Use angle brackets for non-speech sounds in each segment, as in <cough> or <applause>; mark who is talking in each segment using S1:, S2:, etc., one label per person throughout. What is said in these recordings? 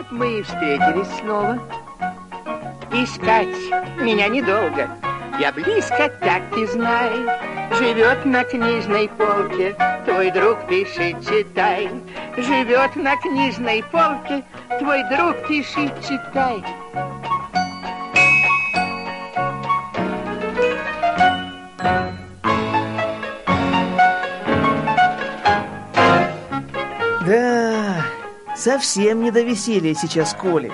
S1: Вот мы и встретились снова. Искать меня недолго. Я близко, так ты знаешь. Живет на книжной полке, твой друг пиши, читай. Живет на книжной полке, твой друг пиши, читай.
S2: Совсем не до веселья сейчас Коля.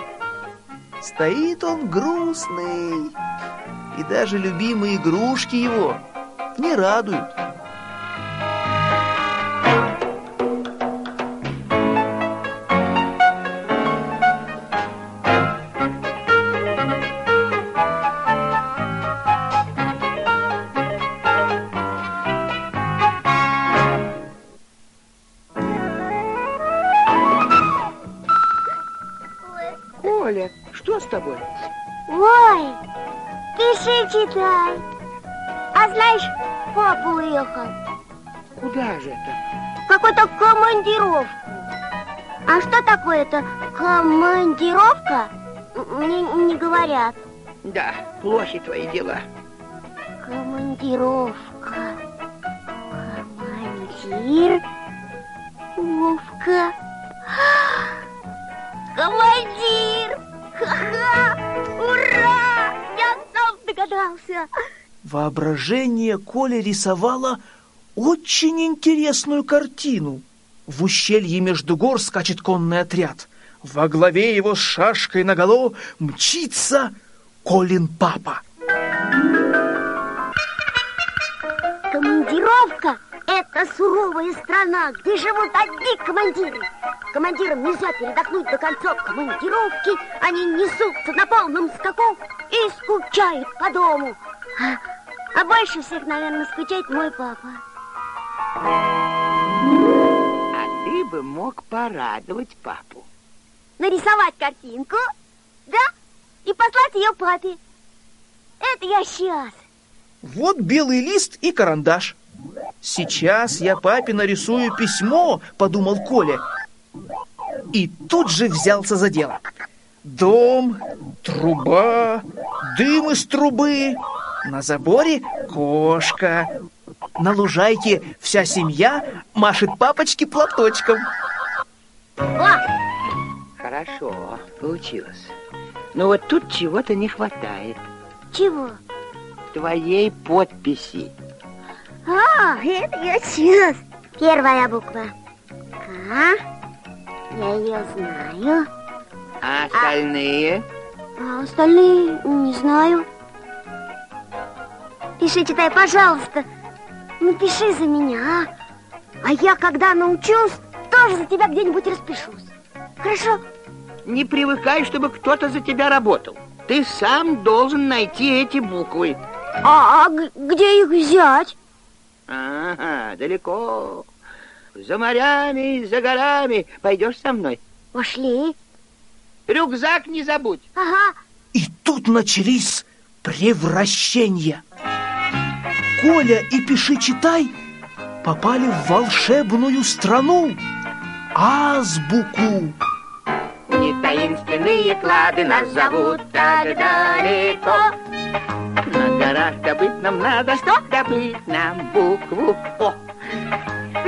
S2: Стоит он грустный, и даже любимые игрушки его не радуют.
S3: Читай. А знаешь, папа уехал.
S1: Куда же это?
S3: в Какую-то командировку. А что такое это командировка? Мне не говорят.
S1: Да, плохи твои дела.
S3: Командировка. Командир. Вовка. Командир! Догадался.
S2: Воображение Коля рисовало очень интересную картину. В ущелье между гор скачет конный отряд. Во главе его с шашкой наголо мчится Колин папа.
S3: Командировка – это суровая страна, где живут одни командиры. Командирам нельзя передохнуть до конца командировки. Они несутся на полном скаку и скучают по дому. А, а больше всех, наверное, скучает мой папа.
S1: А ты бы мог порадовать папу.
S3: Нарисовать картинку, да, и послать ее папе. Это я сейчас.
S2: Вот белый лист и карандаш. Сейчас я папе нарисую письмо, подумал Коля. И тут же взялся за дело. Дом, труба, дым из трубы, на заборе кошка. На лужайке вся семья машет папочке платочком.
S3: О,
S1: Хорошо, получилось. Но вот тут чего-то не хватает.
S3: чего?
S1: Твоей подписи.
S3: А, это я сейчас. Первая буква. К. Я ее знаю.
S1: А остальные?
S3: А остальные не знаю. Пиши, читай, пожалуйста. Не пиши за меня, а? А я, когда научусь, тоже за тебя где-нибудь распишусь. Хорошо?
S1: Не привыкай, чтобы кто-то за тебя работал. Ты сам должен найти эти буквы.
S3: А, а где их взять?
S1: Ага, далеко. За морями, за горами. Пойдешь со мной?
S3: Пошли.
S1: Рюкзак не забудь.
S3: Ага.
S2: И тут начались превращения. Коля и Пиши-Читай попали в волшебную страну, азбуку.
S1: Не таинственные клады нас зовут так далеко. На горах добыть нам надо, что добыть нам букву О.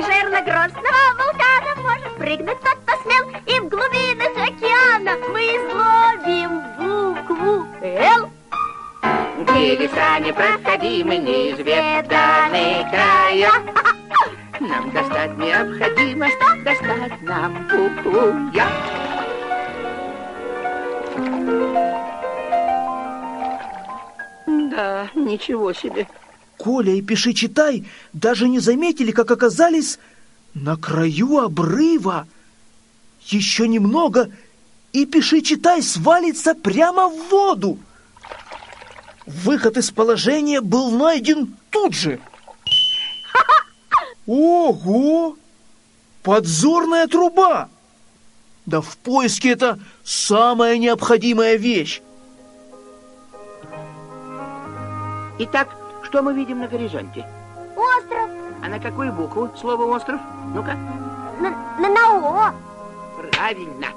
S3: Жирно-грозного вулкана может прыгнуть тот, кто смел, и в глубинах океана мы изловим букву «Л».
S1: Где леса непроходимы, неизведанные края. Нам достать необходимо, что достать нам букву Я. Да, ничего себе.
S2: Коля и Пиши-Читай даже не заметили, как оказались на краю обрыва. Еще немного, и Пиши-Читай свалится прямо в воду. Выход из положения был найден тут же. <laughs> Ого! Подзорная труба! Да в поиске это самая необходимая вещь.
S1: Итак, что мы видим на горизонте?
S3: Остров.
S1: А на какую букву слово остров? Ну-ка.
S3: На, на, на О.
S1: Правильно.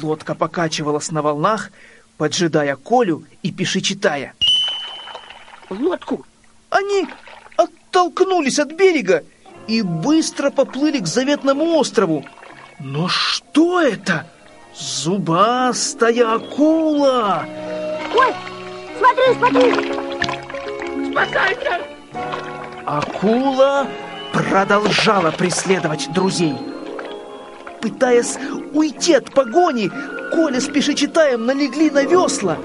S2: Лодка покачивалась на волнах, поджидая Колю и пиши читая.
S1: Лодку?
S2: Они оттолкнулись от берега и быстро поплыли к заветному острову. Но что это? Зубастая акула!
S3: Ой, смотри, смотри.
S1: Спасайся!
S2: Акула продолжала преследовать друзей. Пытаясь уйти от погони, Коля с Пешечитаем налегли на весла.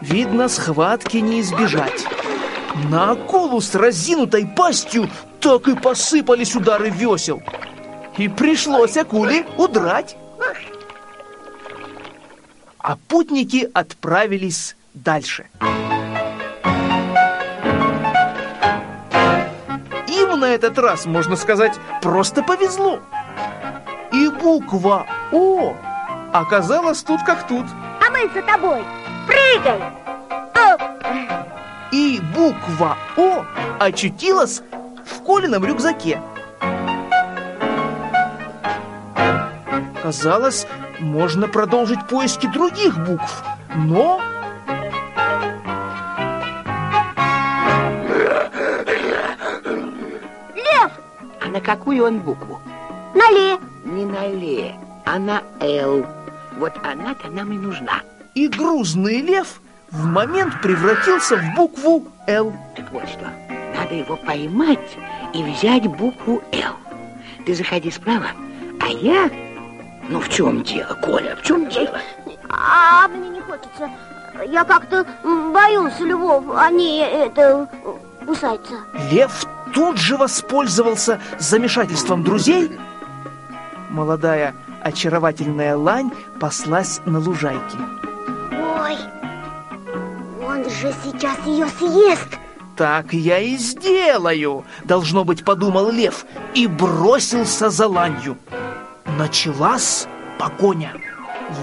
S2: Видно, схватки не избежать. На акулу с разинутой пастью так и посыпались удары весел. И пришлось акуле удрать. А путники отправились дальше. Им на этот раз, можно сказать, просто повезло. И буква О оказалась тут как тут.
S3: А мы за тобой. Прыгай. Оп.
S2: И буква О очутилась в Колином рюкзаке. Казалось, можно продолжить поиски других букв, но...
S3: Лев,
S1: А на какую он букву?
S3: нале.
S1: Не на Ле, а на Л. Вот она-то нам и нужна.
S2: И грузный лев в момент превратился в букву «Л».
S1: Так вот что, надо его поймать и взять букву Л. Ты заходи справа, а я... Ну, в чем дело, Коля, в чем дело?
S3: А мне не хочется. Я как-то боюсь львов. Они это кусаются.
S2: Лев тут же воспользовался замешательством друзей. Молодая очаровательная лань паслась на лужайке.
S3: Ой, он же сейчас ее съест.
S2: Так я и сделаю, должно быть, подумал лев и бросился за ланью. Началась погоня.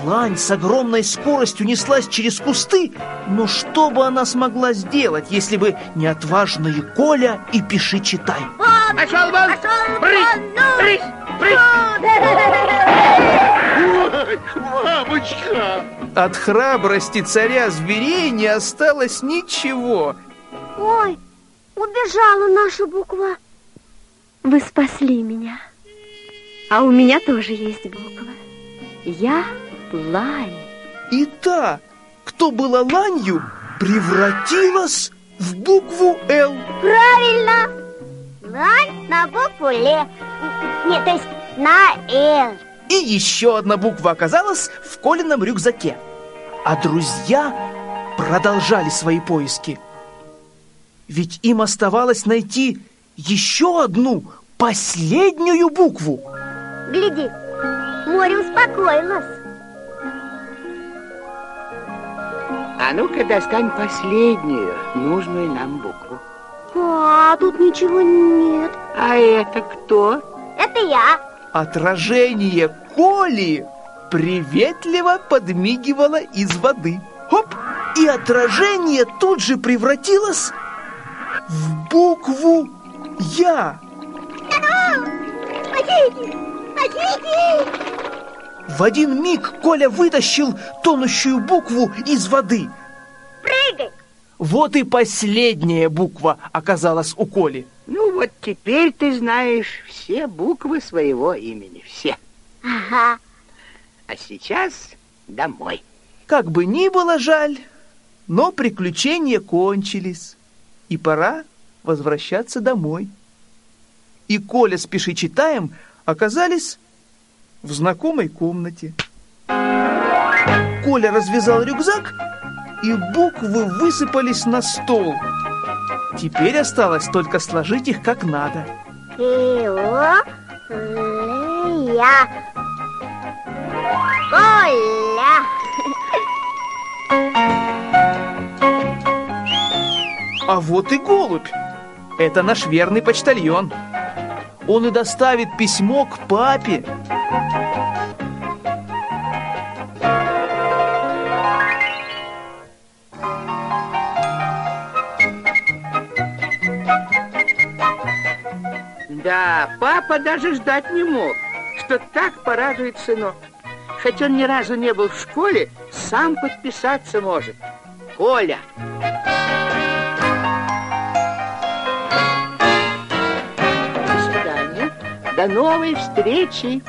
S2: Лань с огромной скоростью неслась через кусты, но что бы она смогла сделать, если бы не отважные Коля и Пиши Читай?
S1: Пошел вон!
S3: Пошел вон, ну! Ой,
S1: Мамочка!
S2: От храбрости царя зверей не осталось ничего.
S3: Ой, убежала наша буква.
S4: Вы спасли меня. А у меня тоже есть буква. Я лань.
S2: И та, кто была ланью, превратилась в букву «Л».
S3: Правильно. Лань на букву Ле. Нет, то есть на Л.
S2: И еще одна буква оказалась в Колином рюкзаке. А друзья продолжали свои поиски. Ведь им оставалось найти еще одну, последнюю букву.
S3: Гляди, море успокоилось.
S1: А ну-ка достань последнюю, нужную нам букву.
S3: А, тут ничего нет.
S1: А это кто?
S3: Это я.
S2: Отражение Коли приветливо подмигивало из воды. Хоп! И отражение тут же превратилось в букву «Я».
S3: Спасите! Спасите!
S2: В один миг Коля вытащил тонущую букву из воды.
S3: Прыгай!
S2: Вот и последняя буква оказалась у Коли.
S1: Ну вот теперь ты знаешь все буквы своего имени, все.
S3: Ага.
S1: А сейчас домой.
S2: Как бы ни было жаль, но приключения кончились, и пора возвращаться домой. И Коля с Пиши читаем оказались в знакомой комнате. Коля развязал рюкзак, и буквы высыпались на стол. Теперь осталось только сложить их как надо.
S3: Кио, Лея, Коля.
S2: А вот и голубь. Это наш верный почтальон. Он и доставит письмо к папе.
S1: Да, папа даже ждать не мог, что так порадует сынок. хоть он ни разу не был в школе, сам подписаться может. Коля. До До новой встречи.